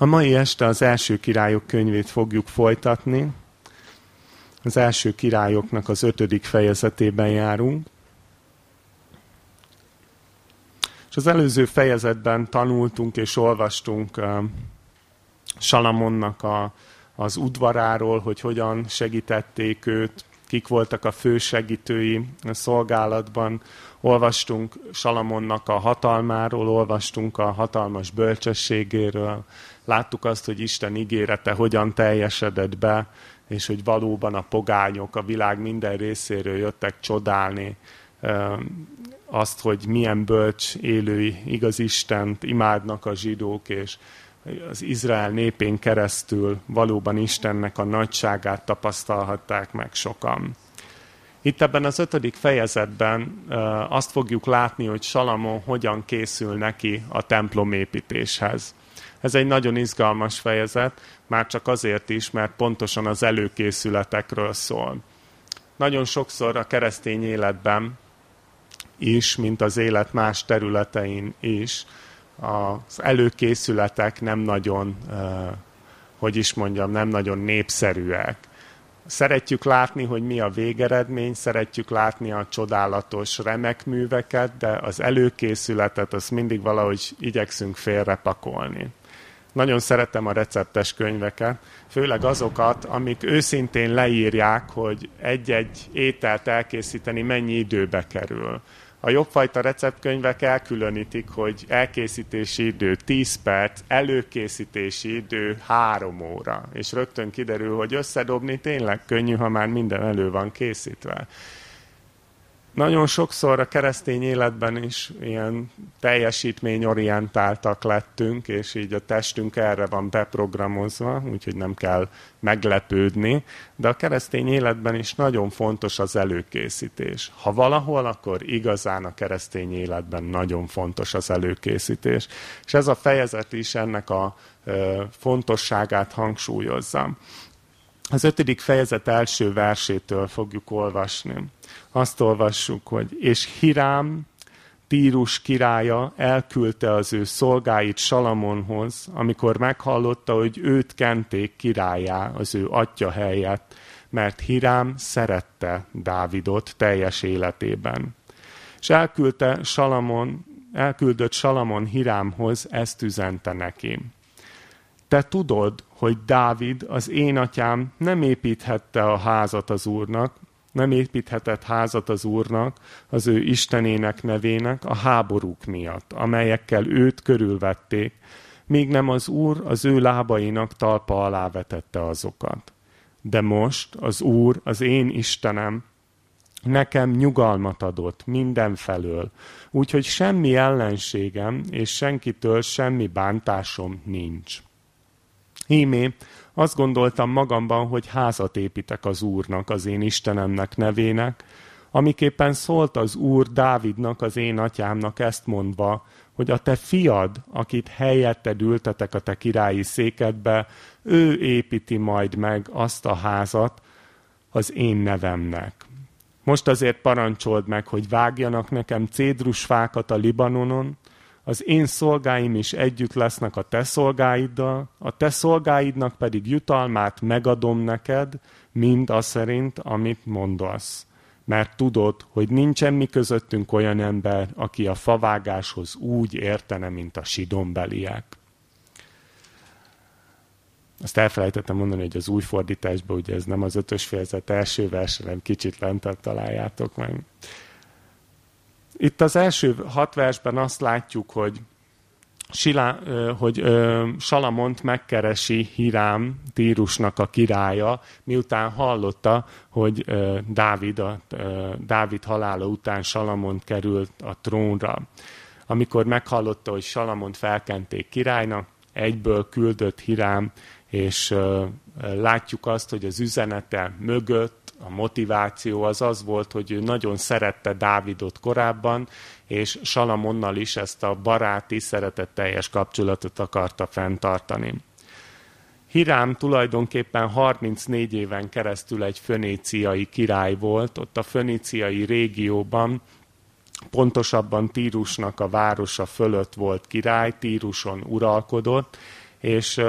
A mai este az első királyok könyvét fogjuk folytatni. Az első királyoknak az ötödik fejezetében járunk. És az előző fejezetben tanultunk és olvastunk Salamonnak a, az udvaráról, hogy hogyan segítették őt, kik voltak a fő segítői a szolgálatban. Olvastunk Salamonnak a hatalmáról, olvastunk a hatalmas bölcsességéről, láttuk azt, hogy Isten ígérete hogyan teljesedett be, és hogy valóban a pogányok a világ minden részéről jöttek csodálni azt, hogy milyen bölcs élői igaz Istent imádnak a zsidók, és az Izrael népén keresztül valóban Istennek a nagyságát tapasztalhatták meg sokan. Itt ebben az ötödik fejezetben azt fogjuk látni, hogy Salamon hogyan készül neki a templomépítéshez. Ez egy nagyon izgalmas fejezet, már csak azért is, mert pontosan az előkészületekről szól. Nagyon sokszor a keresztény életben is, mint az élet más területein is, az előkészületek nem nagyon, hogy is mondjam, nem nagyon népszerűek. Szeretjük látni, hogy mi a végeredmény, szeretjük látni a csodálatos remek műveket, de az előkészületet azt mindig valahogy igyekszünk félrepakolni. Nagyon szeretem a receptes könyveket, főleg azokat, amik őszintén leírják, hogy egy-egy ételt elkészíteni mennyi időbe kerül. A jobbfajta receptkönyvek elkülönítik, hogy elkészítési idő 10 perc, előkészítési idő 3 óra. És rögtön kiderül, hogy összedobni tényleg könnyű, ha már minden elő van készítve. Nagyon sokszor a keresztény életben is ilyen teljesítményorientáltak lettünk, és így a testünk erre van beprogramozva, úgyhogy nem kell meglepődni, de a keresztény életben is nagyon fontos az előkészítés. Ha valahol, akkor igazán a keresztény életben nagyon fontos az előkészítés. És ez a fejezet is ennek a fontosságát hangsúlyozza. Az ötödik fejezet első versétől fogjuk olvasni. Azt olvassuk, hogy és Hirám, Tírus királya elküldte az ő szolgáit Salamonhoz, amikor meghallotta, hogy őt kenték királyá az ő atya helyett, mert Hirám szerette Dávidot teljes életében. És elküldte Salamon, elküldött Salamon Hirámhoz, ezt üzente neki. Te tudod, hogy Dávid, az én atyám nem építhette a házat az Úrnak, nem építhetett házat az Úrnak, az ő Istenének nevének a háborúk miatt, amelyekkel őt körülvették, míg nem az Úr az ő lábainak talpa alá vetette azokat. De most az Úr, az én Istenem, nekem nyugalmat adott mindenfelől, úgyhogy semmi ellenségem és senkitől semmi bántásom nincs. Hímé, azt gondoltam magamban, hogy házat építek az Úrnak, az én Istenemnek nevének, amiképpen szólt az Úr Dávidnak, az én atyámnak ezt mondva, hogy a te fiad, akit helyetted ültetek a te királyi székedbe, ő építi majd meg azt a házat az én nevemnek. Most azért parancsold meg, hogy vágjanak nekem cédrusfákat a Libanonon, az én szolgáim is együtt lesznek a te szolgáiddal, a te szolgáidnak pedig jutalmát megadom neked, mind az szerint, amit mondasz. Mert tudod, hogy nincsen mi közöttünk olyan ember, aki a favágáshoz úgy értene, mint a sidombeliek. Azt elfelejtettem mondani, hogy az új fordításban ugye ez nem az ötös fejezet első vers, hanem kicsit lentebb találjátok meg. Itt az első hat versben azt látjuk, hogy Silá, hogy Salamont megkeresi Hirám, Tírusnak a királya, miután hallotta, hogy Dávid, a, Dávid halála után Salamont került a trónra. Amikor meghallotta, hogy Salamont felkenték királynak, egyből küldött Hirám, és látjuk azt, hogy az üzenete mögött a motiváció az az volt, hogy ő nagyon szerette Dávidot korábban, és Salamonnal is ezt a baráti, szeretetteljes kapcsolatot akarta fenntartani. Hirám tulajdonképpen 34 éven keresztül egy föníciai király volt, ott a föníciai régióban, pontosabban Tírusnak a városa fölött volt király, Tíruson uralkodott, és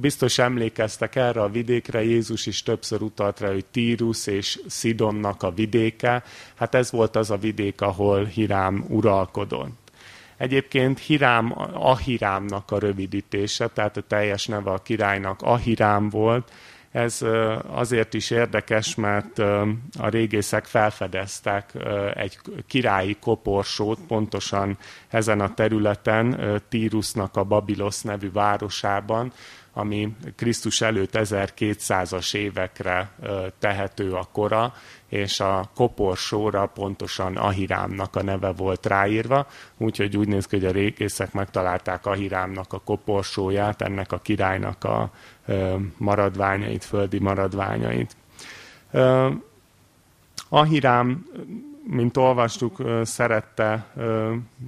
biztos emlékeztek erre a vidékre, Jézus is többször utalt rá, hogy Tírus és Szidonnak a vidéke, hát ez volt az a vidék, ahol Hirám uralkodott. Egyébként Hirám, Ahirámnak a rövidítése, tehát a teljes neve a királynak Ahirám volt, ez azért is érdekes, mert a régészek felfedeztek egy királyi koporsót pontosan ezen a területen, Tírusnak a Babilosz nevű városában, ami Krisztus előtt 1200-as évekre tehető a kora, és a koporsóra pontosan Ahirámnak a neve volt ráírva, úgyhogy úgy néz ki, hogy a régészek megtalálták Ahirámnak a koporsóját, ennek a királynak a maradványait, földi maradványait. Ahirám, mint olvastuk, szerette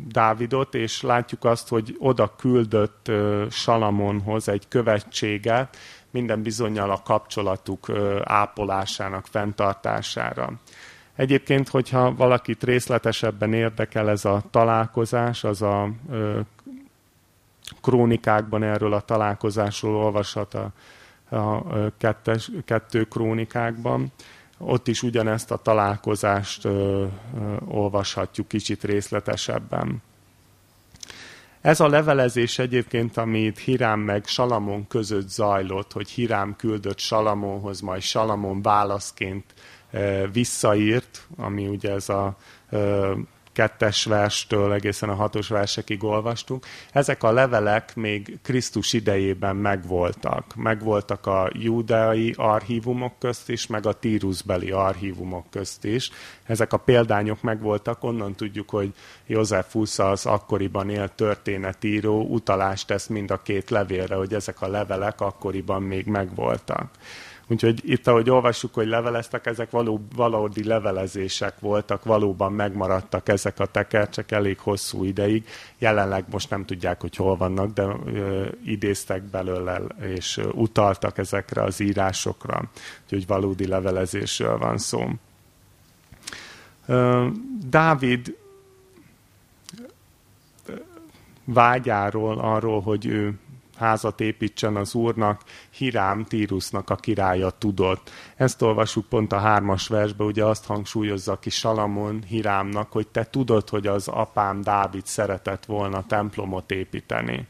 Dávidot, és látjuk azt, hogy oda küldött Salamonhoz egy követséget, minden bizonyal a kapcsolatuk ápolásának, fenntartására. Egyébként, hogyha valakit részletesebben érdekel ez a találkozás, az a krónikákban erről a találkozásról olvashat a, a kettes, kettő krónikákban. Ott is ugyanezt a találkozást ö, ö, olvashatjuk kicsit részletesebben. Ez a levelezés egyébként, amit Hirám meg Salamon között zajlott, hogy Hirám küldött Salamonhoz, majd Salamon válaszként visszaírt, ami ugye ez a kettes verstől egészen a hatos versekig olvastunk. Ezek a levelek még Krisztus idejében megvoltak. Megvoltak a júdeai archívumok közt is, meg a tírusbeli archívumok közt is. Ezek a példányok megvoltak, onnan tudjuk, hogy József az akkoriban élt történetíró utalást tesz mind a két levélre, hogy ezek a levelek akkoriban még megvoltak. Úgyhogy itt, ahogy olvassuk, hogy leveleztek, ezek való, valódi levelezések voltak, valóban megmaradtak ezek a tekercsek elég hosszú ideig. Jelenleg most nem tudják, hogy hol vannak, de ö, idéztek belőle, és ö, utaltak ezekre az írásokra. Úgyhogy valódi levelezésről van szó. Ö, Dávid vágyáról, arról, hogy ő házat építsen az úrnak, Hirám Tírusnak a királya tudott. Ezt olvasjuk pont a hármas versbe, ugye azt hangsúlyozza ki Salamon Hirámnak, hogy te tudod, hogy az apám Dávid szeretett volna templomot építeni.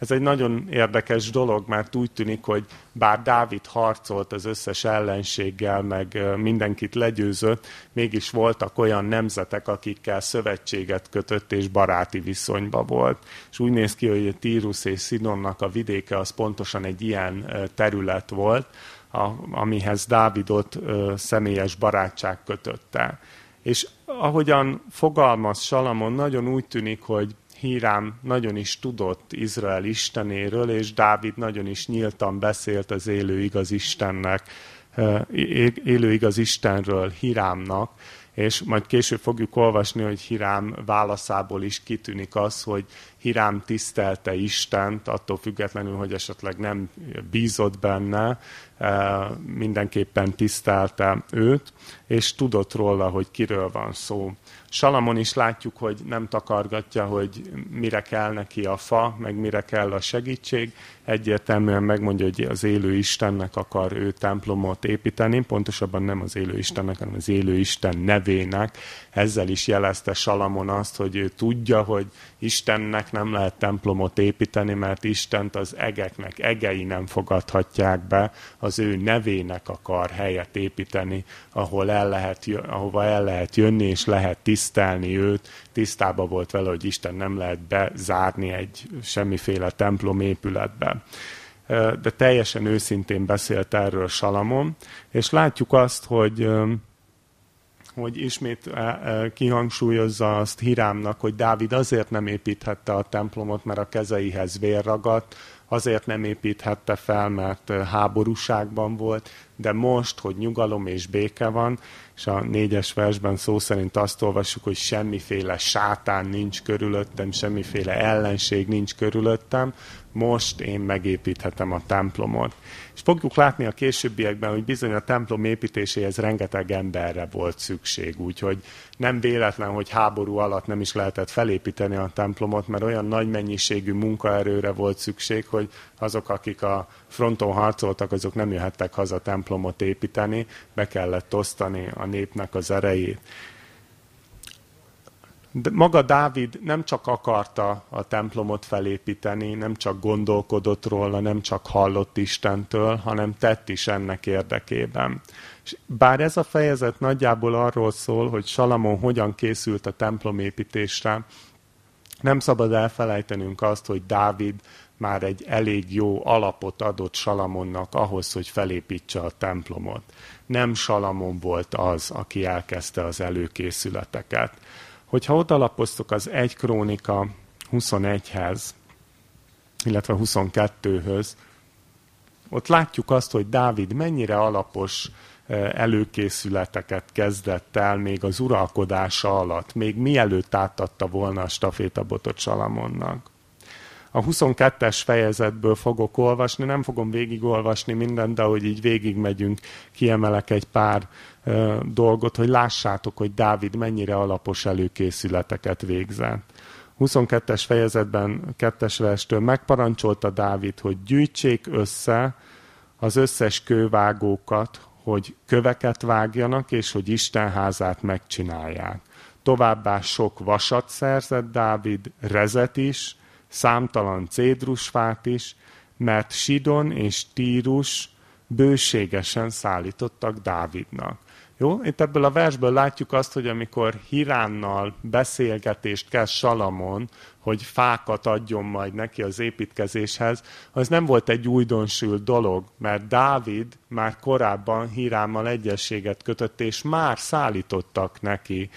Ez egy nagyon érdekes dolog, mert úgy tűnik, hogy bár Dávid harcolt az összes ellenséggel, meg mindenkit legyőzött, mégis voltak olyan nemzetek, akikkel szövetséget kötött és baráti viszonyba volt. És úgy néz ki, hogy Tírus és Szidonnak a vidéke az pontosan egy ilyen terület volt, amihez Dávidot személyes barátság kötötte. És ahogyan fogalmaz Salamon, nagyon úgy tűnik, hogy Hírám nagyon is tudott Izrael istenéről, és Dávid nagyon is nyíltan beszélt az élő igaz Istennek, élő igaz Istenről Hirámnak, és majd később fogjuk olvasni, hogy Hirám válaszából is kitűnik az, hogy Hirám tisztelte Istent, attól függetlenül, hogy esetleg nem bízott benne, mindenképpen tisztelte őt, és tudott róla, hogy kiről van szó. Salamon is látjuk, hogy nem takargatja, hogy mire kell neki a fa, meg mire kell a segítség. Egyértelműen megmondja, hogy az élő Istennek akar ő templomot építeni, pontosabban nem az élő Istennek, hanem az élő Isten nevének. Ezzel is jelezte Salamon azt, hogy ő tudja, hogy Istennek nem lehet templomot építeni, mert Istent az egeknek, egei nem fogadhatják be, az ő nevének akar helyet építeni, ahol el lehet, ahova el lehet jönni, és lehet tisztelni őt. Tisztában volt vele, hogy Isten nem lehet bezárni egy semmiféle templom épületbe de teljesen őszintén beszélt erről Salamon, és látjuk azt, hogy hogy ismét e, e, kihangsúlyozza azt Hirámnak, hogy Dávid azért nem építhette a templomot, mert a kezeihez vér ragadt, azért nem építhette fel, mert e, háborúságban volt, de most, hogy nyugalom és béke van, és a négyes versben szó szerint azt olvassuk, hogy semmiféle sátán nincs körülöttem, semmiféle ellenség nincs körülöttem, most én megépíthetem a templomot. És fogjuk látni a későbbiekben, hogy bizony a templom építéséhez rengeteg emberre volt szükség, úgyhogy nem véletlen, hogy háború alatt nem is lehetett felépíteni a templomot, mert olyan nagy mennyiségű munkaerőre volt szükség, hogy azok, akik a fronton harcoltak, azok nem jöhettek haza templomot építeni, be kellett osztani a népnek az erejét. De maga Dávid nem csak akarta a templomot felépíteni, nem csak gondolkodott róla, nem csak hallott Istentől, hanem tett is ennek érdekében. És bár ez a fejezet nagyjából arról szól, hogy Salamon hogyan készült a templomépítésre, nem szabad elfelejtenünk azt, hogy Dávid már egy elég jó alapot adott Salamonnak ahhoz, hogy felépítse a templomot. Nem Salamon volt az, aki elkezdte az előkészületeket. Hogyha odalapoztuk az 1 Krónika 21-hez, illetve 22-höz, ott látjuk azt, hogy Dávid mennyire alapos előkészületeket kezdett el még az uralkodása alatt, még mielőtt átadta volna a stafétabotot Salamonnak. A 22-es fejezetből fogok olvasni, nem fogom végigolvasni mindent, de ahogy így végigmegyünk, kiemelek egy pár ö, dolgot, hogy lássátok, hogy Dávid mennyire alapos előkészületeket végzett. 22-es fejezetben, kettes verstől megparancsolta Dávid, hogy gyűjtsék össze az összes kővágókat, hogy köveket vágjanak, és hogy Isten házát megcsinálják. Továbbá sok vasat szerzett Dávid, rezet is, számtalan cédrusfát is, mert Sidon és Tírus bőségesen szállítottak Dávidnak. Jó? Itt ebből a versből látjuk azt, hogy amikor Hiránnal beszélgetést kezd Salamon, hogy fákat adjon majd neki az építkezéshez, az nem volt egy újdonsült dolog, mert Dávid már korábban Hirámmal egyességet kötött, és már szállítottak neki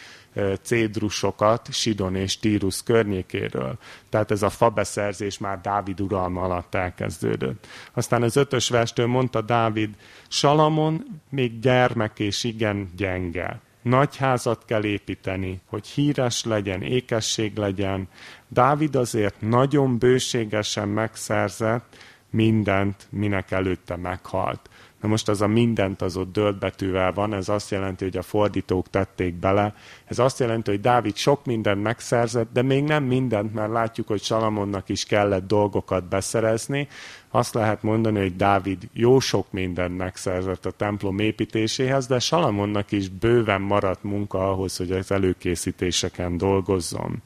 cédrusokat Sidon és Tírus környékéről. Tehát ez a fabeszerzés már Dávid uralma alatt elkezdődött. Aztán az ötös verstől mondta Dávid, Salamon még gyermek és igen gyenge. Nagy házat kell építeni, hogy híres legyen, ékesség legyen. Dávid azért nagyon bőségesen megszerzett mindent, minek előtte meghalt. Na most az a mindent az ott dölt van, ez azt jelenti, hogy a fordítók tették bele. Ez azt jelenti, hogy Dávid sok mindent megszerzett, de még nem mindent, mert látjuk, hogy Salamonnak is kellett dolgokat beszerezni. Azt lehet mondani, hogy Dávid jó sok mindent megszerzett a templom építéséhez, de Salamonnak is bőven maradt munka ahhoz, hogy az előkészítéseken dolgozzon.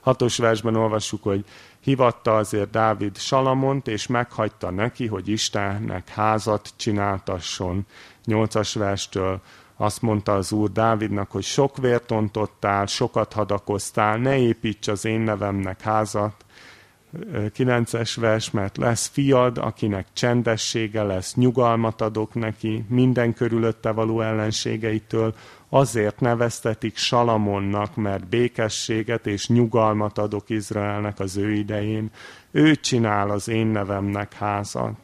Hatos versben olvassuk, hogy Hivatta azért Dávid Salamont, és meghagyta neki, hogy Istennek házat csináltasson. Nyolcas verstől azt mondta az Úr Dávidnak, hogy sok vért ontottál, sokat hadakoztál, ne építs az én nevemnek házat. Kilences vers, mert lesz fiad, akinek csendessége lesz, nyugalmat adok neki, minden körülötte való ellenségeitől, Azért neveztetik Salamonnak, mert békességet és nyugalmat adok Izraelnek az ő idején. Ő csinál az én nevemnek házat.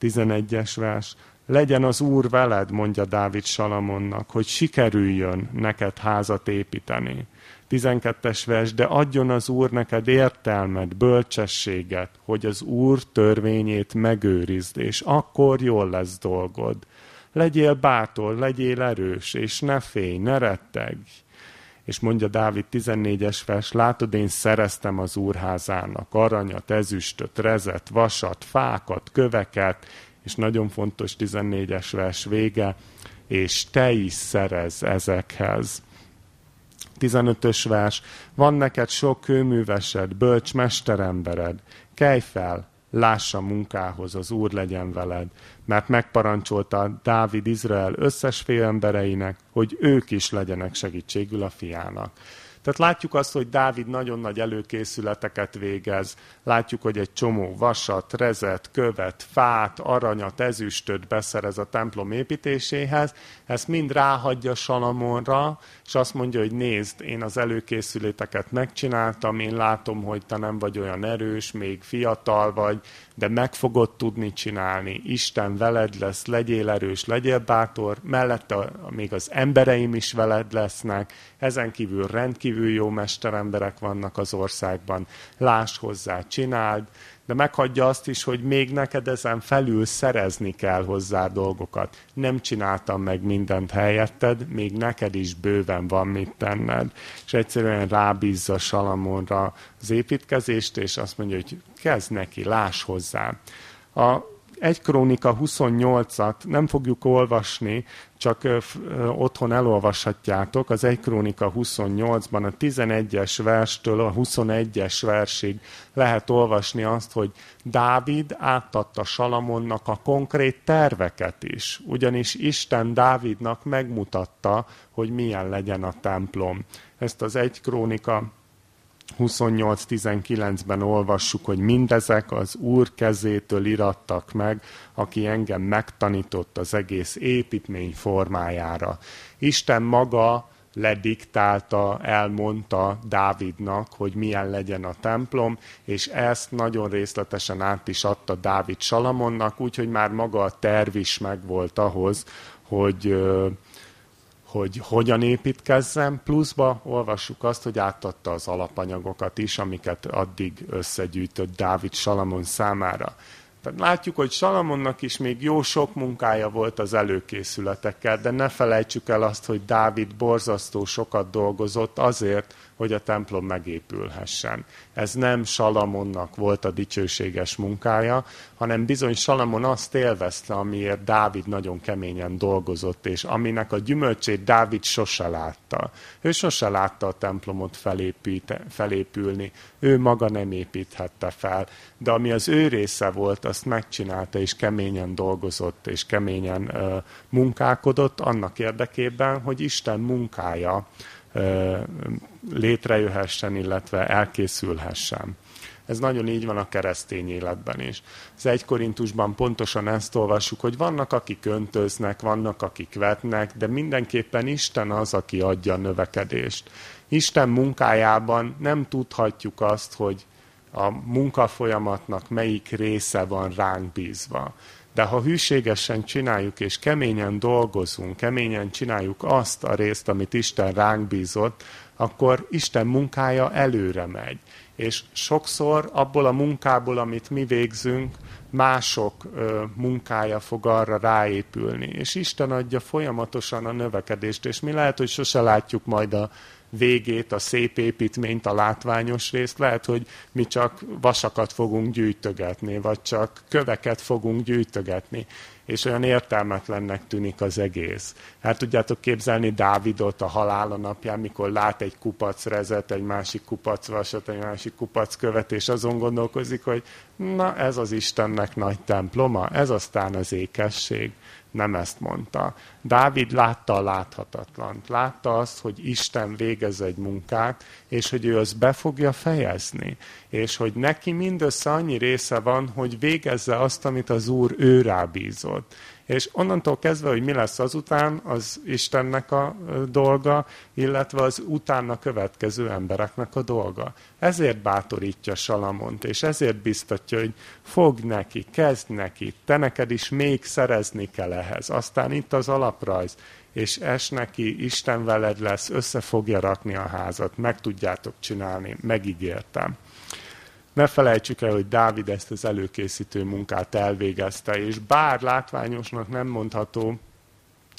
11-es vers. Legyen az Úr veled, mondja Dávid Salamonnak, hogy sikerüljön neked házat építeni. 12-es vers, de adjon az Úr neked értelmet, bölcsességet, hogy az Úr törvényét megőrizd, és akkor jól lesz dolgod. Legyél bátor, legyél erős, és ne félj, ne rettegj. És mondja Dávid 14-es vers, látod, én szereztem az úrházának aranyat, ezüstöt, rezet, vasat, fákat, köveket, és nagyon fontos 14-es vers vége, és te is szerez ezekhez. 15-ös vers, van neked sok kőművesed, bölcs mesterembered, kelj fel, lássa munkához, az Úr legyen veled, mert megparancsolta Dávid Izrael összes félembereinek, hogy ők is legyenek segítségül a fiának. Tehát látjuk azt, hogy Dávid nagyon nagy előkészületeket végez. Látjuk, hogy egy csomó vasat, rezet, követ, fát, aranyat, ezüstöt beszerez a templom építéséhez. Ezt mind ráhagyja Salamonra, és azt mondja, hogy nézd, én az előkészületeket megcsináltam, én látom, hogy te nem vagy olyan erős, még fiatal vagy, de meg fogod tudni csinálni. Isten veled lesz, legyél erős, legyél bátor, mellette még az embereim is veled lesznek, ezen kívül rendkívül jó mesteremberek vannak az országban, láss hozzá, csináld, de meghagyja azt is, hogy még neked ezen felül szerezni kell hozzá dolgokat. Nem csináltam meg mindent helyetted, még neked is bőven van mit tenned. És egyszerűen rábízza Salamonra az építkezést, és azt mondja, hogy kezd neki, láss hozzá. A 1 Krónika 28-at nem fogjuk olvasni, csak otthon elolvashatjátok. Az 1 Krónika 28-ban a 11-es verstől a 21-es versig lehet olvasni azt, hogy Dávid átadta Salamonnak a konkrét terveket is. Ugyanis Isten Dávidnak megmutatta, hogy milyen legyen a templom. Ezt az 1 Krónika 28-19-ben olvassuk, hogy mindezek az Úr kezétől irattak meg, aki engem megtanított az egész építmény formájára. Isten maga lediktálta, elmondta Dávidnak, hogy milyen legyen a templom, és ezt nagyon részletesen át is adta Dávid Salamonnak, úgyhogy már maga a terv is megvolt ahhoz, hogy hogy hogyan építkezzem, pluszba olvassuk azt, hogy átadta az alapanyagokat is, amiket addig összegyűjtött Dávid Salamon számára. Tehát látjuk, hogy Salamonnak is még jó sok munkája volt az előkészületekkel, de ne felejtsük el azt, hogy Dávid borzasztó sokat dolgozott azért, hogy a templom megépülhessen. Ez nem Salamonnak volt a dicsőséges munkája, hanem bizony Salamon azt élvezte, amiért Dávid nagyon keményen dolgozott, és aminek a gyümölcsét Dávid sose látta. Ő sose látta a templomot felépülni, ő maga nem építhette fel, de ami az ő része volt, azt megcsinálta, és keményen dolgozott, és keményen uh, munkálkodott annak érdekében, hogy Isten munkája létrejöhessen, illetve elkészülhessen. Ez nagyon így van a keresztény életben is. Az egy Korintusban pontosan ezt olvassuk, hogy vannak, akik öntöznek, vannak, akik vetnek, de mindenképpen Isten az, aki adja a növekedést. Isten munkájában nem tudhatjuk azt, hogy a munkafolyamatnak melyik része van ránk bízva. De ha hűségesen csináljuk és keményen dolgozunk, keményen csináljuk azt a részt, amit Isten ránk bízott, akkor Isten munkája előre megy. És sokszor abból a munkából, amit mi végzünk, mások munkája fog arra ráépülni. És Isten adja folyamatosan a növekedést, és mi lehet, hogy sose látjuk majd a végét, a szép építményt, a látványos részt, lehet, hogy mi csak vasakat fogunk gyűjtögetni, vagy csak köveket fogunk gyűjtögetni, és olyan értelmetlennek tűnik az egész. Hát tudjátok képzelni Dávidot a halála napján, mikor lát egy kupac rezet, egy másik kupac vasat, egy másik kupac követ, és azon gondolkozik, hogy na ez az Istennek nagy temploma, ez aztán az ékesség nem ezt mondta. Dávid látta a láthatatlant, látta azt, hogy Isten végez egy munkát, és hogy ő azt be fogja fejezni, és hogy neki mindössze annyi része van, hogy végezze azt, amit az Úr ő rábízott. És onnantól kezdve, hogy mi lesz azután, az Istennek a dolga, illetve az utána következő embereknek a dolga. Ezért bátorítja Salamont, és ezért biztatja, hogy fog neki, kezd neki, te neked is még szerezni kell ehhez. Aztán itt az alaprajz, és es neki, Isten veled lesz, össze fogja rakni a házat, meg tudjátok csinálni, megígértem. Ne felejtsük el, hogy Dávid ezt az előkészítő munkát elvégezte, és bár látványosnak nem mondható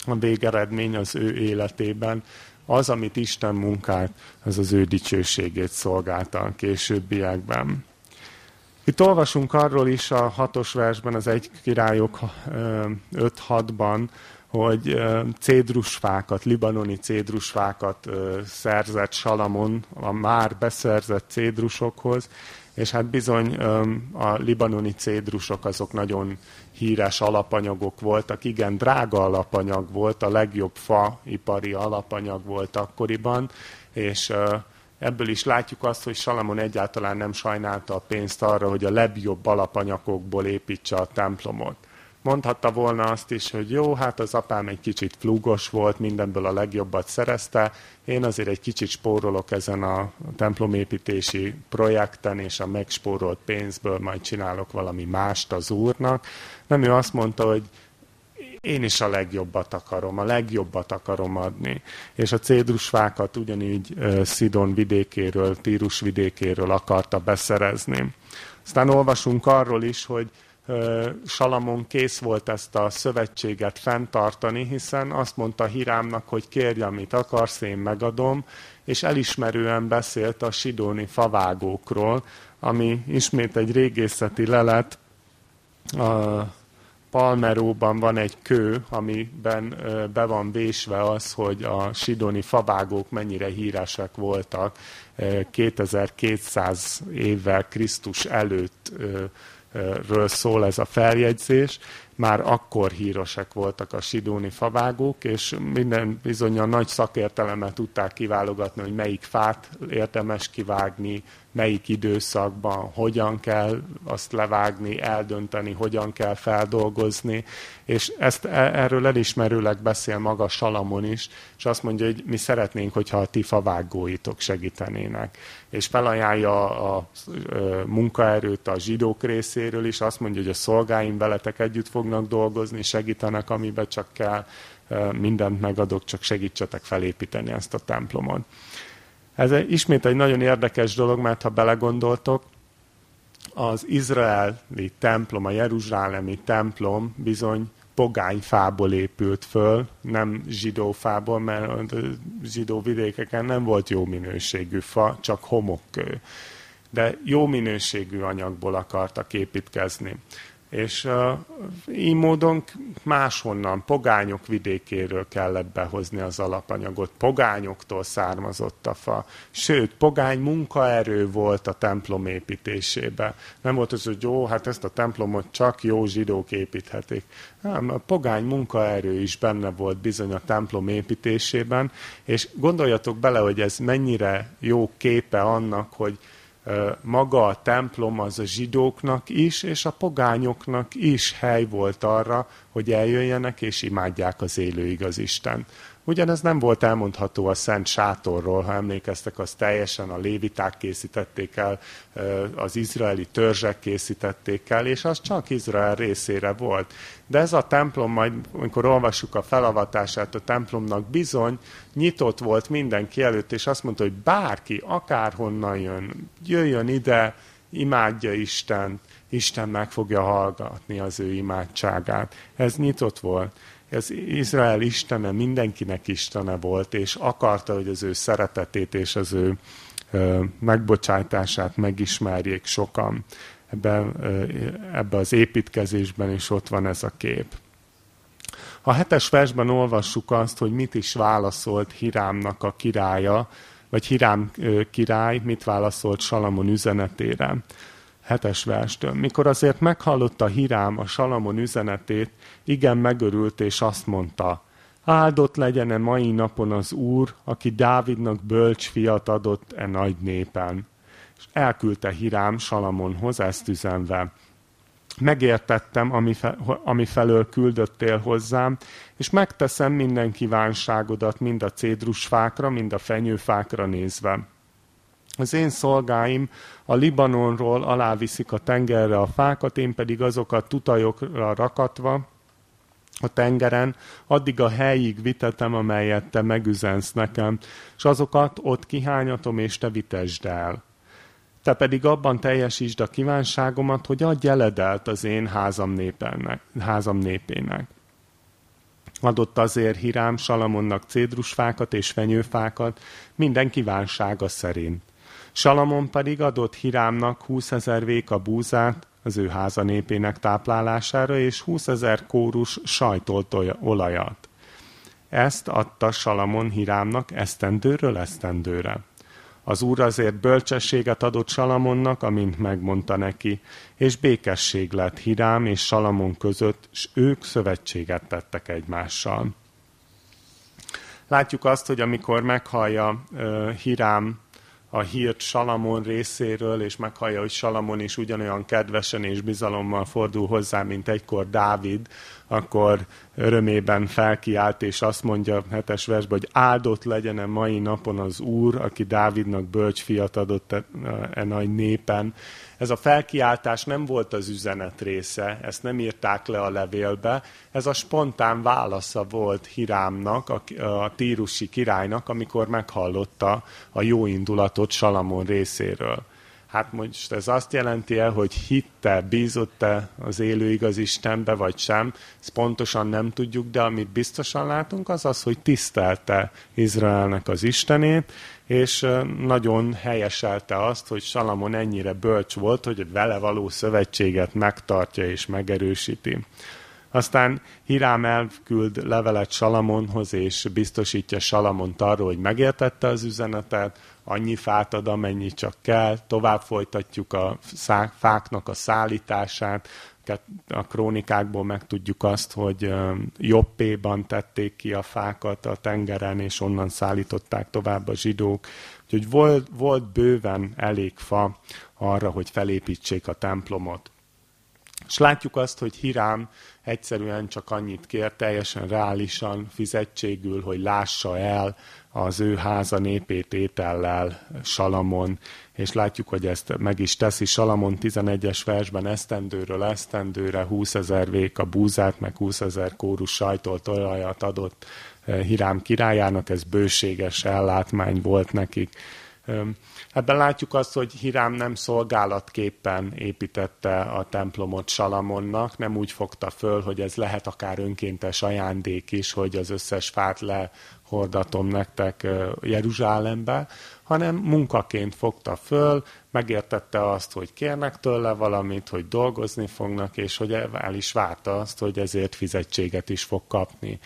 a végeredmény az ő életében, az, amit Isten munkált, az az ő dicsőségét szolgálta a későbbiekben. Itt olvasunk arról is a hatos versben, az egy királyok 5-6-ban, hogy cédrusfákat, libanoni cédrusfákat szerzett Salamon a már beszerzett cédrusokhoz, és hát bizony a libanoni cédrusok azok nagyon híres alapanyagok voltak, igen, drága alapanyag volt, a legjobb faipari alapanyag volt akkoriban, és ebből is látjuk azt, hogy Salamon egyáltalán nem sajnálta a pénzt arra, hogy a legjobb alapanyagokból építse a templomot. Mondhatta volna azt is, hogy jó, hát az apám egy kicsit flúgos volt, mindenből a legjobbat szerezte, én azért egy kicsit spórolok ezen a templomépítési projekten, és a megspórolt pénzből majd csinálok valami mást az úrnak. Nem ő azt mondta, hogy én is a legjobbat akarom, a legjobbat akarom adni. És a cédrusfákat ugyanígy Szidon vidékéről, Tírus vidékéről akarta beszerezni. Aztán olvasunk arról is, hogy Salamon kész volt ezt a szövetséget fenntartani, hiszen azt mondta Hirámnak, hogy kérj, amit akarsz, én megadom, és elismerően beszélt a sidóni favágókról, ami ismét egy régészeti lelet. A Palmeróban van egy kő, amiben be van vésve az, hogy a sidoni favágók mennyire híresek voltak 2200 évvel Krisztus előtt ről szól ez a feljegyzés, már akkor hírosek voltak a sidóni favágók, és minden bizony nagy szakértelemmel tudták kiválogatni, hogy melyik fát érdemes kivágni, melyik időszakban, hogyan kell azt levágni, eldönteni, hogyan kell feldolgozni, és ezt e, erről elismerőleg beszél maga Salamon is, és azt mondja, hogy mi szeretnénk, hogyha a ti favágóitok segítenének. És felajánlja a, a, munkaerőt a zsidók részéről is, azt mondja, hogy a szolgáim veletek együtt fognak dolgozni, segítenek, amiben csak kell, mindent megadok, csak segítsetek felépíteni ezt a templomot. Ez ismét egy nagyon érdekes dolog, mert ha belegondoltok, az izraeli templom, a jeruzsálemi templom bizony pogány fából épült föl, nem zsidó fából, mert a zsidó vidékeken nem volt jó minőségű fa, csak homokkő. De jó minőségű anyagból akartak építkezni. És így módon máshonnan, pogányok vidékéről kellett behozni az alapanyagot. Pogányoktól származott a fa. Sőt, pogány munkaerő volt a templom építésében. Nem volt az, hogy jó, hát ezt a templomot csak jó zsidók építhetik. Nem, a pogány munkaerő is benne volt bizony a templom építésében, és gondoljatok bele, hogy ez mennyire jó képe annak, hogy maga a templom az a zsidóknak is, és a pogányoknak is hely volt arra, hogy eljöjjenek és imádják az élő igaz Isten. Ugyanez nem volt elmondható a Szent Sátorról, ha emlékeztek, az teljesen a léviták készítették el, az izraeli törzsek készítették el, és az csak Izrael részére volt. De ez a templom, majd amikor olvassuk a felavatását a templomnak, bizony nyitott volt mindenki előtt, és azt mondta, hogy bárki, akárhonnan jön, jöjjön ide, imádja Istent, Isten meg fogja hallgatni az ő imádságát. Ez nyitott volt ez Izrael istene mindenkinek istene volt, és akarta, hogy az ő szeretetét és az ő megbocsátását megismerjék sokan. Ebben, ebbe az építkezésben is ott van ez a kép. A hetes versben olvassuk azt, hogy mit is válaszolt Hirámnak a királya, vagy Hirám király mit válaszolt Salamon üzenetére hetes verstől. Mikor azért meghallotta Hirám a Salamon üzenetét, igen megörült, és azt mondta, áldott legyen -e mai napon az Úr, aki Dávidnak bölcs fiat adott e nagy népen. És elküldte Hirám Salamonhoz ezt üzenve. Megértettem, ami, fe, ami felől küldöttél hozzám, és megteszem minden kívánságodat, mind a cédrusfákra, mind a fenyőfákra nézve az én szolgáim a Libanonról aláviszik a tengerre a fákat, én pedig azokat tutajokra rakatva a tengeren, addig a helyig vitetem, amelyet te megüzensz nekem, és azokat ott kihányatom, és te vitesd el. Te pedig abban teljesítsd a kívánságomat, hogy adj eledelt az én házam, népennek, házam népének. Adott azért Hirám Salamonnak cédrusfákat és fenyőfákat, minden kívánsága szerint Salamon pedig adott Hirámnak 20 ezer véka búzát az ő háza népének táplálására, és 20 ezer kórus sajtolt olajat. Ezt adta Salamon Hirámnak esztendőről esztendőre. Az úr azért bölcsességet adott Salamonnak, amint megmondta neki, és békesség lett Hirám és Salamon között, és ők szövetséget tettek egymással. Látjuk azt, hogy amikor meghallja uh, Hirám a hírt Salamon részéről, és meghallja, hogy Salamon is ugyanolyan kedvesen és bizalommal fordul hozzá, mint egykor Dávid, akkor örömében felkiált, és azt mondja hetes versben, hogy áldott legyen a mai napon az Úr, aki Dávidnak bölcs fiat adott e, e nagy népen. Ez a felkiáltás nem volt az üzenet része, ezt nem írták le a levélbe, ez a spontán válasza volt Hirámnak, a, a tírusi királynak, amikor meghallotta a jó indulatot Salamon részéről. Hát most ez azt jelenti el, hogy hitte, bízott-e az élő igaz Istenbe, vagy sem, ezt pontosan nem tudjuk, de amit biztosan látunk, az az, hogy tisztelte Izraelnek az Istenét, és nagyon helyeselte azt, hogy Salamon ennyire bölcs volt, hogy vele való szövetséget megtartja és megerősíti. Aztán Hirám elküld levelet Salamonhoz, és biztosítja Salamont arról, hogy megértette az üzenetet, annyi fát ad, amennyi csak kell, tovább folytatjuk a fáknak a szállítását, a krónikákból megtudjuk azt, hogy Jobbéban tették ki a fákat a tengeren, és onnan szállították tovább a zsidók. Úgyhogy volt, volt bőven elég fa arra, hogy felépítsék a templomot. És látjuk azt, hogy Hirám egyszerűen csak annyit kér, teljesen reálisan, fizetségül, hogy lássa el az ő háza népét étellel Salamon, és látjuk, hogy ezt meg is teszi. Salamon 11-es versben esztendőről esztendőre 20 ezer a búzát, meg 20 ezer kórus sajtolt olajat adott eh, Hirám királyának, ez bőséges ellátmány volt nekik. Ebben látjuk azt, hogy Hirám nem szolgálatképpen építette a templomot Salamonnak, nem úgy fogta föl, hogy ez lehet akár önkéntes ajándék is, hogy az összes fát lehordatom nektek Jeruzsálembe, hanem munkaként fogta föl, megértette azt, hogy kérnek tőle valamit, hogy dolgozni fognak, és hogy el is várta azt, hogy ezért fizetséget is fog kapni.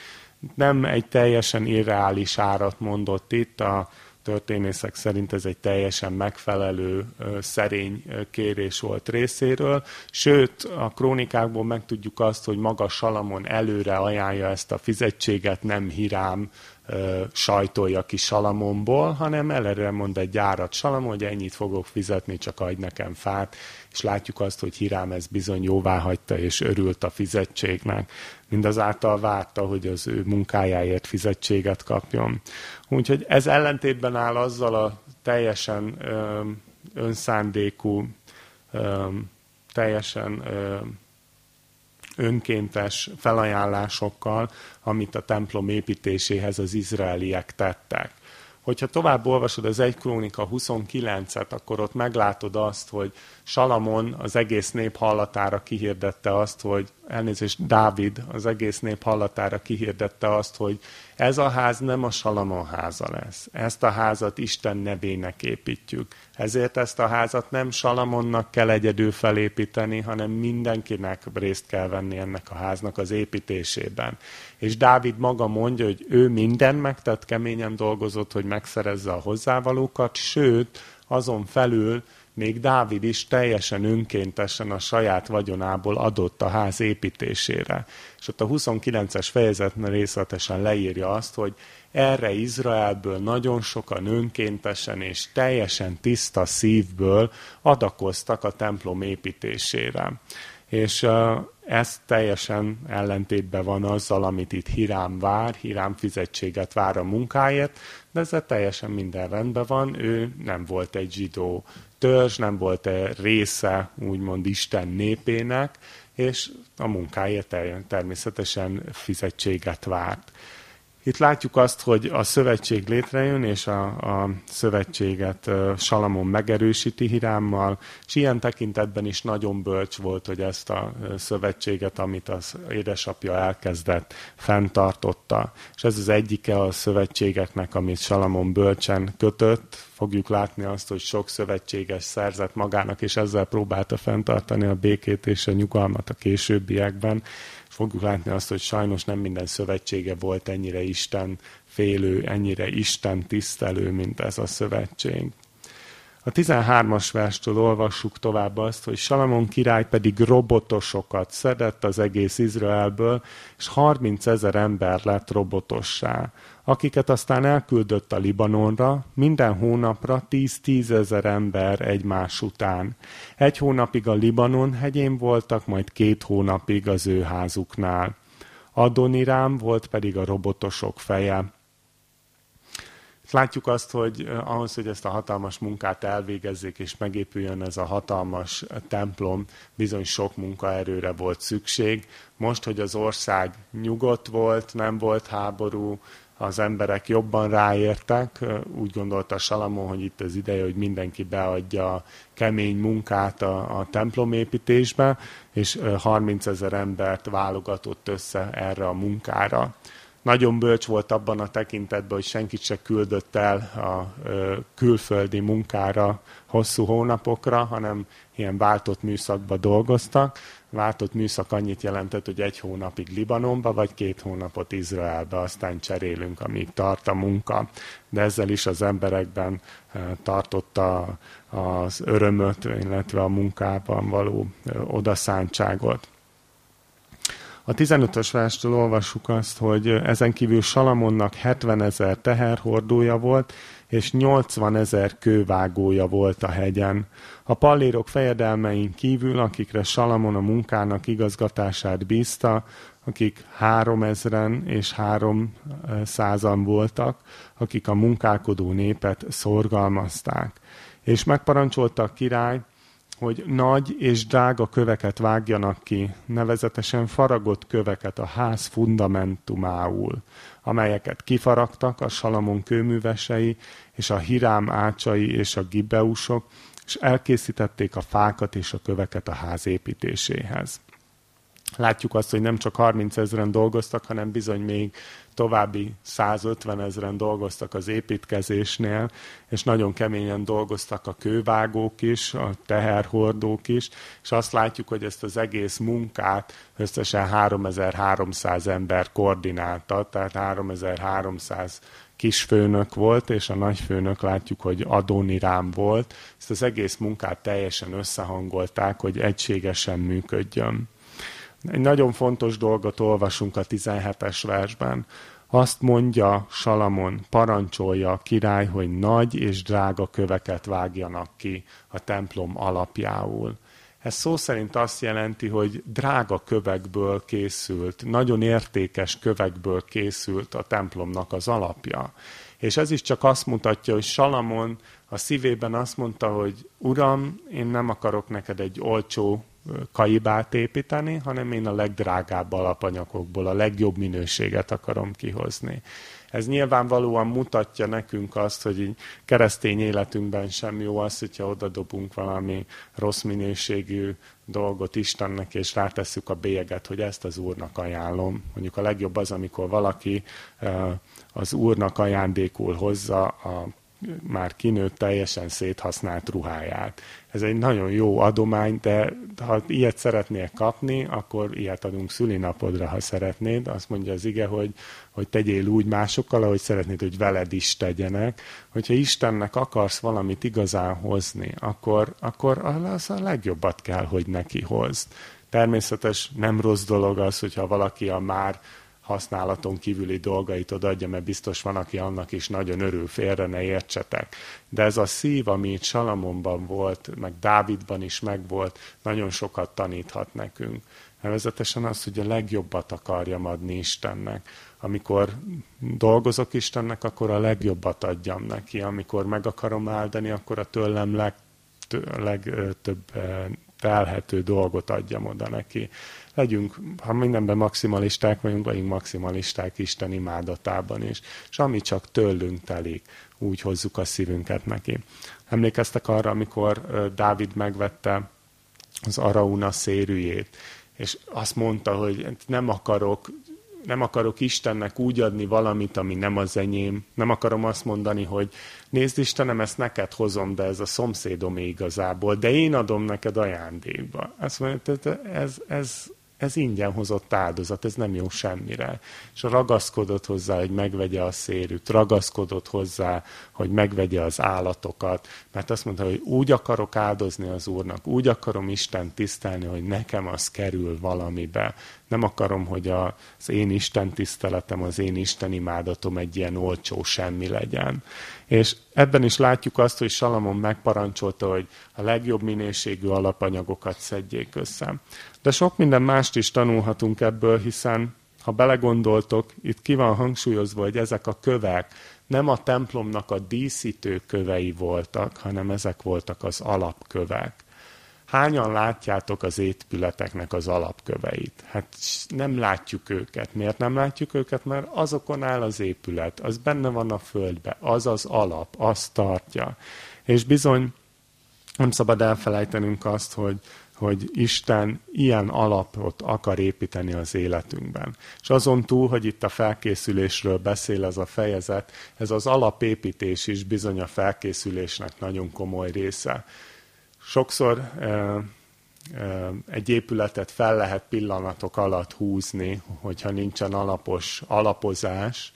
Nem egy teljesen irreális árat mondott itt a történészek szerint ez egy teljesen megfelelő, szerény kérés volt részéről. Sőt, a krónikákból megtudjuk azt, hogy maga Salamon előre ajánlja ezt a fizetséget, nem Hirám sajtolja ki Salamonból, hanem előre mond egy gyárat Salamon, hogy ennyit fogok fizetni, csak adj nekem fát, és látjuk azt, hogy Hirám ez bizony jóvá hagyta, és örült a fizetségnek. Mindazáltal várta, hogy az ő munkájáért fizetséget kapjon. Úgyhogy ez ellentétben áll azzal a teljesen ö, önszándékú, ö, teljesen ö, önkéntes felajánlásokkal, amit a templom építéséhez az izraeliek tettek. Hogyha tovább olvasod az 1 Krónika 29-et, akkor ott meglátod azt, hogy Salamon az egész nép hallatára kihirdette azt, hogy elnézést, Dávid az egész nép hallatára kihirdette azt, hogy ez a ház nem a Salamon háza lesz. Ezt a házat Isten nevének építjük. Ezért ezt a házat nem Salamonnak kell egyedül felépíteni, hanem mindenkinek részt kell venni ennek a háznak az építésében. És Dávid maga mondja, hogy ő minden megtett, keményen dolgozott, hogy megszerezze a hozzávalókat, sőt, azon felül még Dávid is teljesen önkéntesen a saját vagyonából adott a ház építésére. És ott a 29-es fejezetben részletesen leírja azt, hogy erre Izraelből nagyon sokan önkéntesen és teljesen tiszta szívből adakoztak a templom építésére. És ez teljesen ellentétben van azzal, amit itt Hirám vár, Hirám fizetséget vár a munkáért, de ezzel teljesen minden rendben van, ő nem volt egy zsidó törzs, nem volt -e része úgymond Isten népének, és a munkáért természetesen fizetséget várt. Itt látjuk azt, hogy a szövetség létrejön, és a, a szövetséget Salamon megerősíti Hirámmal, és ilyen tekintetben is nagyon bölcs volt, hogy ezt a szövetséget, amit az édesapja elkezdett, fenntartotta. És ez az egyike a szövetségeknek, amit Salamon bölcsen kötött. Fogjuk látni azt, hogy sok szövetséges szerzett magának, és ezzel próbálta fenntartani a békét és a nyugalmat a későbbiekben fogjuk látni azt, hogy sajnos nem minden szövetsége volt ennyire Isten félő, ennyire Isten tisztelő, mint ez a szövetség. A 13-as verstől olvassuk tovább azt, hogy Salamon király pedig robotosokat szedett az egész Izraelből, és 30 ezer ember lett robotossá, akiket aztán elküldött a Libanonra, minden hónapra 10-10 ezer ember egymás után. Egy hónapig a Libanon hegyén voltak, majd két hónapig az ő házuknál. Adonirám volt pedig a robotosok feje. Látjuk azt, hogy ahhoz, hogy ezt a hatalmas munkát elvégezzék, és megépüljön ez a hatalmas templom, bizony sok munkaerőre volt szükség. Most, hogy az ország nyugodt volt, nem volt háború, az emberek jobban ráértek. Úgy gondolta Salamon, hogy itt az ideje, hogy mindenki beadja kemény munkát a, a templomépítésbe, és 30 ezer embert válogatott össze erre a munkára. Nagyon bölcs volt abban a tekintetben, hogy senkit se küldött el a külföldi munkára hosszú hónapokra, hanem ilyen váltott műszakba dolgoztak. Váltott műszak annyit jelentett, hogy egy hónapig Libanonba, vagy két hónapot Izraelbe, aztán cserélünk, amíg tart a munka. De ezzel is az emberekben tartotta az örömöt, illetve a munkában való odaszántságot. A 15-ös verstől olvassuk azt, hogy ezen kívül Salamonnak 70 ezer teherhordója volt, és 80 ezer kővágója volt a hegyen. A pallérok fejedelmein kívül, akikre Salamon a munkának igazgatását bízta, akik három ezren és három százan voltak, akik a munkálkodó népet szorgalmazták. És megparancsolta a király, hogy nagy és drága köveket vágjanak ki, nevezetesen faragott köveket a ház fundamentumául, amelyeket kifaragtak a Salamon kőművesei, és a Hirám ácsai és a gibeusok, és elkészítették a fákat és a köveket a ház építéséhez. Látjuk azt, hogy nem csak 30 ezeren dolgoztak, hanem bizony még további 150 ezeren dolgoztak az építkezésnél, és nagyon keményen dolgoztak a kővágók is, a teherhordók is, és azt látjuk, hogy ezt az egész munkát összesen 3300 ember koordinálta, tehát 3300 kisfőnök volt, és a nagyfőnök látjuk, hogy Adonirám volt. Ezt az egész munkát teljesen összehangolták, hogy egységesen működjön. Egy nagyon fontos dolgot olvasunk a 17-es versben. Azt mondja Salamon, parancsolja a király, hogy nagy és drága köveket vágjanak ki a templom alapjául. Ez szó szerint azt jelenti, hogy drága kövekből készült, nagyon értékes kövekből készült a templomnak az alapja. És ez is csak azt mutatja, hogy Salamon a szívében azt mondta, hogy Uram, én nem akarok neked egy olcsó kaibát építeni, hanem én a legdrágább alapanyagokból a legjobb minőséget akarom kihozni. Ez nyilvánvalóan mutatja nekünk azt, hogy így keresztény életünkben sem jó az, hogyha odadobunk valami rossz minőségű dolgot Istennek, és rátesszük a bélyeget, hogy ezt az Úrnak ajánlom. Mondjuk a legjobb az, amikor valaki az Úrnak ajándékul hozza a már kinőtt, teljesen széthasznált ruháját. Ez egy nagyon jó adomány, de ha ilyet szeretnél kapni, akkor ilyet adunk szülinapodra, ha szeretnéd. Azt mondja az ige, hogy, hogy tegyél úgy másokkal, ahogy szeretnéd, hogy veled is tegyenek. Hogyha Istennek akarsz valamit igazán hozni, akkor, akkor az a legjobbat kell, hogy neki hozd. Természetes, nem rossz dolog az, hogyha valaki a már használaton kívüli dolgait odaadja, mert biztos van, aki annak is nagyon örül, félre ne értsetek. De ez a szív, ami itt Salamonban volt, meg Dávidban is megvolt, nagyon sokat taníthat nekünk. Nevezetesen az, hogy a legjobbat akarjam adni Istennek. Amikor dolgozok Istennek, akkor a legjobbat adjam neki. Amikor meg akarom áldani, akkor a tőlem leg, legtöbb telhető dolgot adjam oda neki legyünk, ha mindenben maximalisták vagyunk, legyünk maximalisták Isten imádatában is. És ami csak tőlünk telik, úgy hozzuk a szívünket neki. Emlékeztek arra, amikor Dávid megvette az Arauna szérűjét, és azt mondta, hogy nem akarok nem akarok Istennek úgy adni valamit, ami nem az enyém. Nem akarom azt mondani, hogy nézd Istenem, ezt neked hozom, de ez a szomszédom igazából, de én adom neked ajándékba. Azt mondja, ez, ez, ez ingyen hozott áldozat, ez nem jó semmire. És ragaszkodott hozzá, hogy megvegye a szérűt, ragaszkodott hozzá, hogy megvegye az állatokat, mert azt mondta, hogy úgy akarok áldozni az Úrnak, úgy akarom Isten tisztelni, hogy nekem az kerül valamibe. Nem akarom, hogy az én Isten tiszteletem, az én Isten imádatom egy ilyen olcsó semmi legyen. És ebben is látjuk azt, hogy Salamon megparancsolta, hogy a legjobb minőségű alapanyagokat szedjék össze. De sok minden mást is tanulhatunk ebből, hiszen ha belegondoltok, itt ki van hangsúlyozva, hogy ezek a kövek nem a templomnak a díszítő kövei voltak, hanem ezek voltak az alapkövek. Hányan látjátok az épületeknek az alapköveit? Hát nem látjuk őket. Miért nem látjuk őket? Mert azokon áll az épület, az benne van a földbe, az az alap, az tartja. És bizony nem szabad elfelejtenünk azt, hogy, hogy Isten ilyen alapot akar építeni az életünkben. És azon túl, hogy itt a felkészülésről beszél ez a fejezet, ez az alapépítés is bizony a felkészülésnek nagyon komoly része. Sokszor egy épületet fel lehet pillanatok alatt húzni, hogyha nincsen alapos alapozás,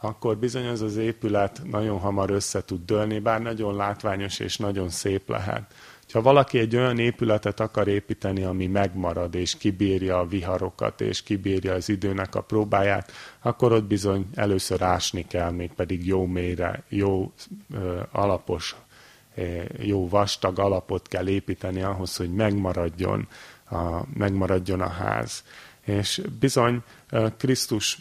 akkor bizony az az épület nagyon hamar össze tud dőlni, bár nagyon látványos és nagyon szép lehet. Ha valaki egy olyan épületet akar építeni, ami megmarad, és kibírja a viharokat, és kibírja az időnek a próbáját, akkor ott bizony először ásni kell, még pedig jó mélyre, jó ö, alapos jó vastag alapot kell építeni ahhoz, hogy megmaradjon a, megmaradjon a ház. És bizony Krisztus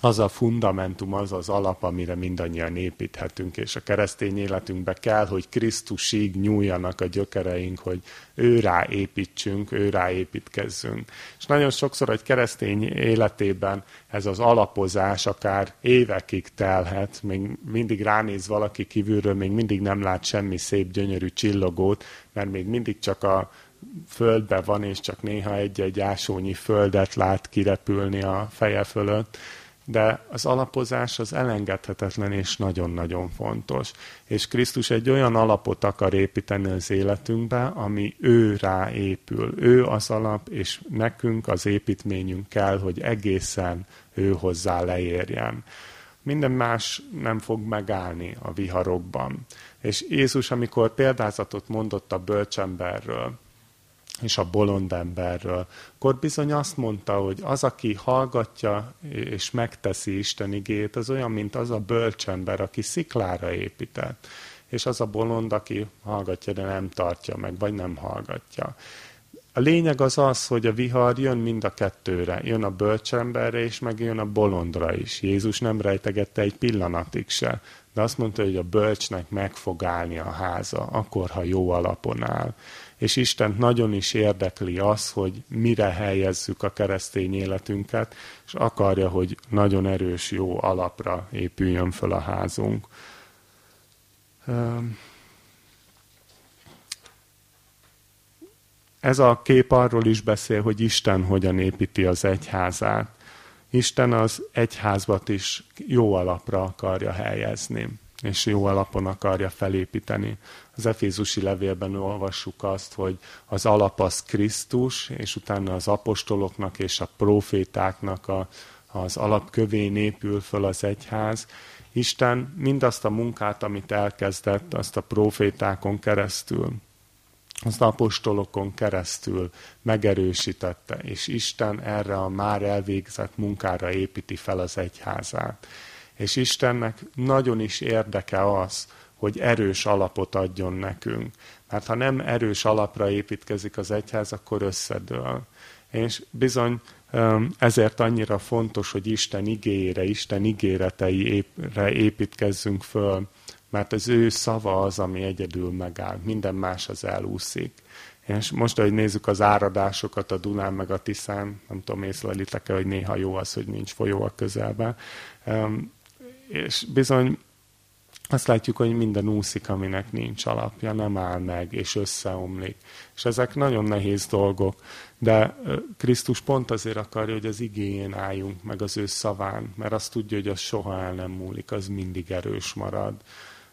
az a fundamentum, az az alap, amire mindannyian építhetünk, és a keresztény életünkbe kell, hogy Krisztusig nyúljanak a gyökereink, hogy ő rá építsünk, ő rá építkezzünk. És nagyon sokszor egy keresztény életében ez az alapozás akár évekig telhet, még mindig ránéz valaki kívülről, még mindig nem lát semmi szép, gyönyörű csillogót, mert még mindig csak a földbe van, és csak néha egy-egy ásónyi földet lát kirepülni a feje fölött de az alapozás az elengedhetetlen és nagyon-nagyon fontos. És Krisztus egy olyan alapot akar építeni az életünkbe, ami ő rá épül. Ő az alap, és nekünk az építményünk kell, hogy egészen ő hozzá leérjen. Minden más nem fog megállni a viharokban. És Jézus, amikor példázatot mondott a bölcsemberről, és a bolond emberről. Akkor bizony azt mondta, hogy az, aki hallgatja és megteszi Isten igét, az olyan, mint az a bölcsember, aki sziklára épített. És az a bolond, aki hallgatja, de nem tartja meg, vagy nem hallgatja. A lényeg az az, hogy a vihar jön mind a kettőre. Jön a bölcsemberre, és meg jön a bolondra is. Jézus nem rejtegette egy pillanatig se. De azt mondta, hogy a bölcsnek meg fog állni a háza, akkor, ha jó alapon áll és Isten nagyon is érdekli az, hogy mire helyezzük a keresztény életünket, és akarja, hogy nagyon erős, jó alapra épüljön föl a házunk. Ez a kép arról is beszél, hogy Isten hogyan építi az egyházát. Isten az egyházat is jó alapra akarja helyezni és jó alapon akarja felépíteni. Az Efézusi levélben olvassuk azt, hogy az alap az Krisztus, és utána az apostoloknak és a profétáknak a, az alapkövén épül föl az egyház. Isten mindazt a munkát, amit elkezdett, azt a profétákon keresztül, az apostolokon keresztül megerősítette, és Isten erre a már elvégzett munkára építi fel az egyházát. És Istennek nagyon is érdeke az, hogy erős alapot adjon nekünk. Mert ha nem erős alapra építkezik az egyház, akkor összedől. És bizony ezért annyira fontos, hogy Isten igényére, Isten ígéreteire építkezzünk föl, mert az ő szava az, ami egyedül megáll, minden más az elúszik. És most, ahogy nézzük az áradásokat a Dunán meg a Tiszán, nem tudom, észlelitek-e, hogy néha jó az, hogy nincs folyó a közelben, és bizony azt látjuk, hogy minden úszik, aminek nincs alapja, nem áll meg, és összeomlik. És ezek nagyon nehéz dolgok, de Krisztus pont azért akarja, hogy az igényén álljunk, meg az ő szaván, mert azt tudja, hogy az soha el nem múlik, az mindig erős marad.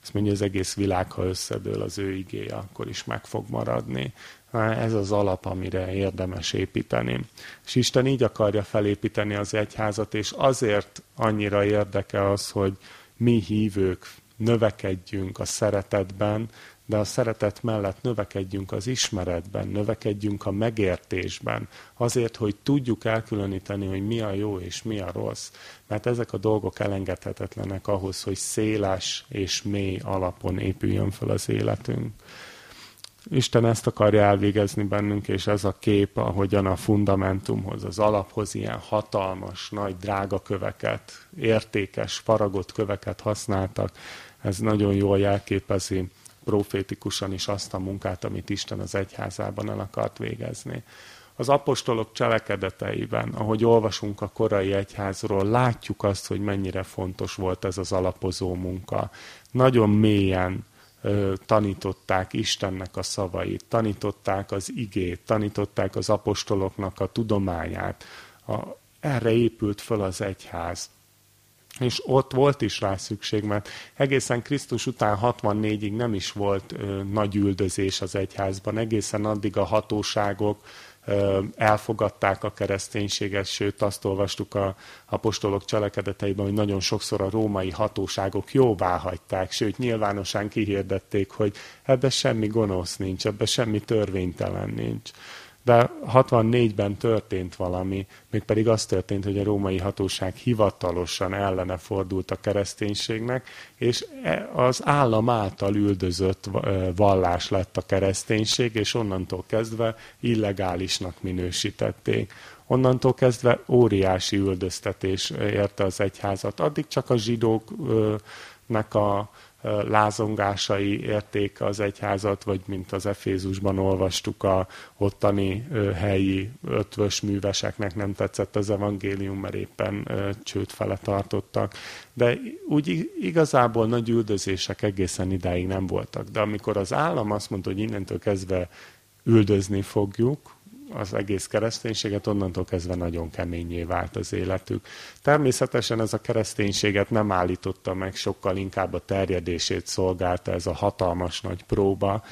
Azt mondja, az egész világ, ha összedől az ő igéje, akkor is meg fog maradni. Ez az alap, amire érdemes építeni. És Isten így akarja felépíteni az egyházat, és azért annyira érdeke az, hogy mi hívők növekedjünk a szeretetben, de a szeretet mellett növekedjünk az ismeretben, növekedjünk a megértésben, azért, hogy tudjuk elkülöníteni, hogy mi a jó és mi a rossz. Mert ezek a dolgok elengedhetetlenek ahhoz, hogy széles és mély alapon épüljön fel az életünk. Isten ezt akarja elvégezni bennünk, és ez a kép, ahogyan a fundamentumhoz, az alaphoz ilyen hatalmas, nagy, drága köveket, értékes, faragott köveket használtak, ez nagyon jól jelképezi profétikusan is azt a munkát, amit Isten az egyházában el akart végezni. Az apostolok cselekedeteiben, ahogy olvasunk a korai egyházról, látjuk azt, hogy mennyire fontos volt ez az alapozó munka. Nagyon mélyen ö, tanították Istennek a szavait, tanították az igét, tanították az apostoloknak a tudományát. A, erre épült föl az egyház. És ott volt is rá szükség, mert egészen Krisztus után 64-ig nem is volt ö, nagy üldözés az egyházban, egészen addig a hatóságok ö, elfogadták a kereszténységet, sőt azt olvastuk a apostolok cselekedeteiben, hogy nagyon sokszor a római hatóságok jóvá hagyták, sőt nyilvánosan kihirdették, hogy ebbe semmi gonosz nincs, ebbe semmi törvénytelen nincs de 64-ben történt valami, mégpedig az történt, hogy a római hatóság hivatalosan ellene fordult a kereszténységnek, és e, az állam által üldözött vallás lett a kereszténység, és onnantól kezdve illegálisnak minősítették. Onnantól kezdve óriási üldöztetés érte az egyházat. Addig csak a zsidóknak a lázongásai érték az egyházat, vagy mint az Efézusban olvastuk, a ottani helyi ötvös műveseknek nem tetszett az evangélium, mert éppen csőd fele tartottak. De úgy igazából nagy üldözések egészen idáig nem voltak. De amikor az állam azt mondta, hogy innentől kezdve üldözni fogjuk, az egész kereszténységet, onnantól kezdve nagyon keményé vált az életük. Természetesen ez a kereszténységet nem állította meg, sokkal inkább a terjedését szolgálta ez a hatalmas nagy próba,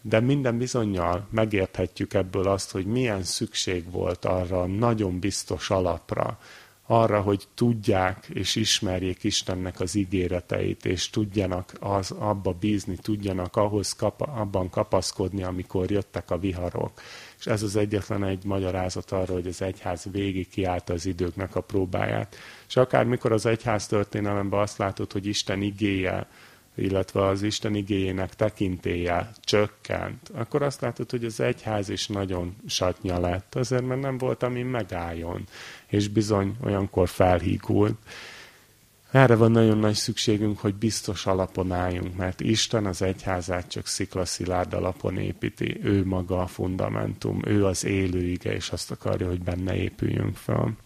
de minden bizonyal megérthetjük ebből azt, hogy milyen szükség volt arra nagyon biztos alapra, arra, hogy tudják és ismerjék Istennek az ígéreteit, és tudjanak az, abba bízni, tudjanak ahhoz kapa, abban kapaszkodni, amikor jöttek a viharok. És ez az egyetlen egy magyarázat arra, hogy az egyház végig kiállta az időknek a próbáját. És akár mikor az egyház történelemben azt látod, hogy Isten igéje, illetve az Isten igéjének tekintéje csökkent, akkor azt látod, hogy az egyház is nagyon satnya lett, azért mert nem volt, ami megálljon, és bizony olyankor felhígult. Erre van nagyon nagy szükségünk, hogy biztos alapon álljunk, mert Isten az egyházát csak sziklaszilárd alapon építi. Ő maga a fundamentum, ő az élő ige, és azt akarja, hogy benne épüljünk fel.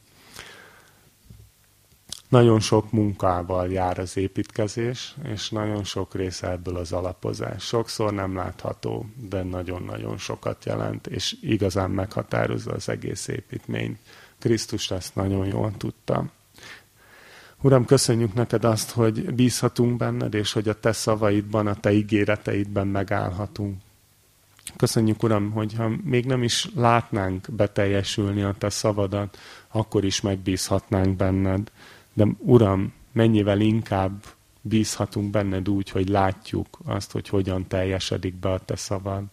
Nagyon sok munkával jár az építkezés, és nagyon sok része ebből az alapozás. Sokszor nem látható, de nagyon-nagyon sokat jelent, és igazán meghatározza az egész építményt. Krisztus ezt nagyon jól tudta. Uram, köszönjük neked azt, hogy bízhatunk benned, és hogy a te szavaidban, a te ígéreteidben megállhatunk. Köszönjük, Uram, hogy ha még nem is látnánk beteljesülni a te szavadat, akkor is megbízhatnánk benned. De Uram, mennyivel inkább bízhatunk benned úgy, hogy látjuk azt, hogy hogyan teljesedik be a te szavad.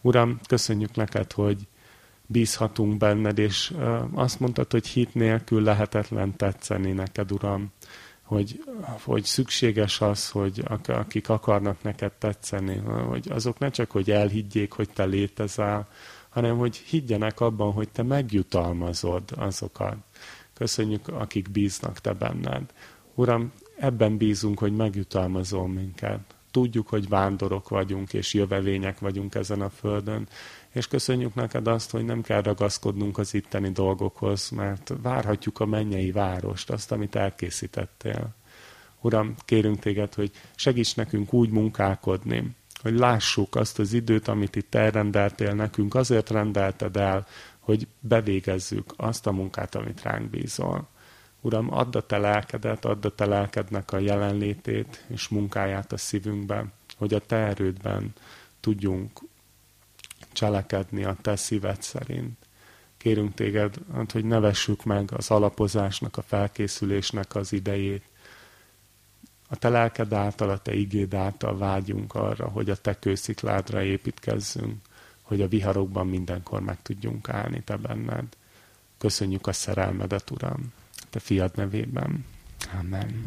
Uram, köszönjük neked, hogy bízhatunk benned, és azt mondtad, hogy hit nélkül lehetetlen tetszeni neked, Uram, hogy, hogy szükséges az, hogy akik akarnak neked tetszeni, hogy azok ne csak, hogy elhiggyék, hogy te létezel, hanem hogy higgyenek abban, hogy te megjutalmazod azokat. Köszönjük, akik bíznak te benned. Uram, ebben bízunk, hogy megjutalmazol minket. Tudjuk, hogy vándorok vagyunk, és jövevények vagyunk ezen a földön, és köszönjük neked azt, hogy nem kell ragaszkodnunk az itteni dolgokhoz, mert várhatjuk a mennyei várost, azt, amit elkészítettél. Uram, kérünk téged, hogy segíts nekünk úgy munkálkodni, hogy lássuk azt az időt, amit itt elrendeltél nekünk, azért rendelted el, hogy bevégezzük azt a munkát, amit ránk bízol. Uram, add a te lelkedet, add a te lelkednek a jelenlétét és munkáját a szívünkben, hogy a te erődben tudjunk cselekedni a te szíved szerint. Kérünk téged, hát, hogy ne vessük meg az alapozásnak, a felkészülésnek az idejét. A te lelked által, a te igéd által vágyunk arra, hogy a te kőszikládra építkezzünk, hogy a viharokban mindenkor meg tudjunk állni te benned. Köszönjük a szerelmedet, Uram, te fiad nevében. Amen.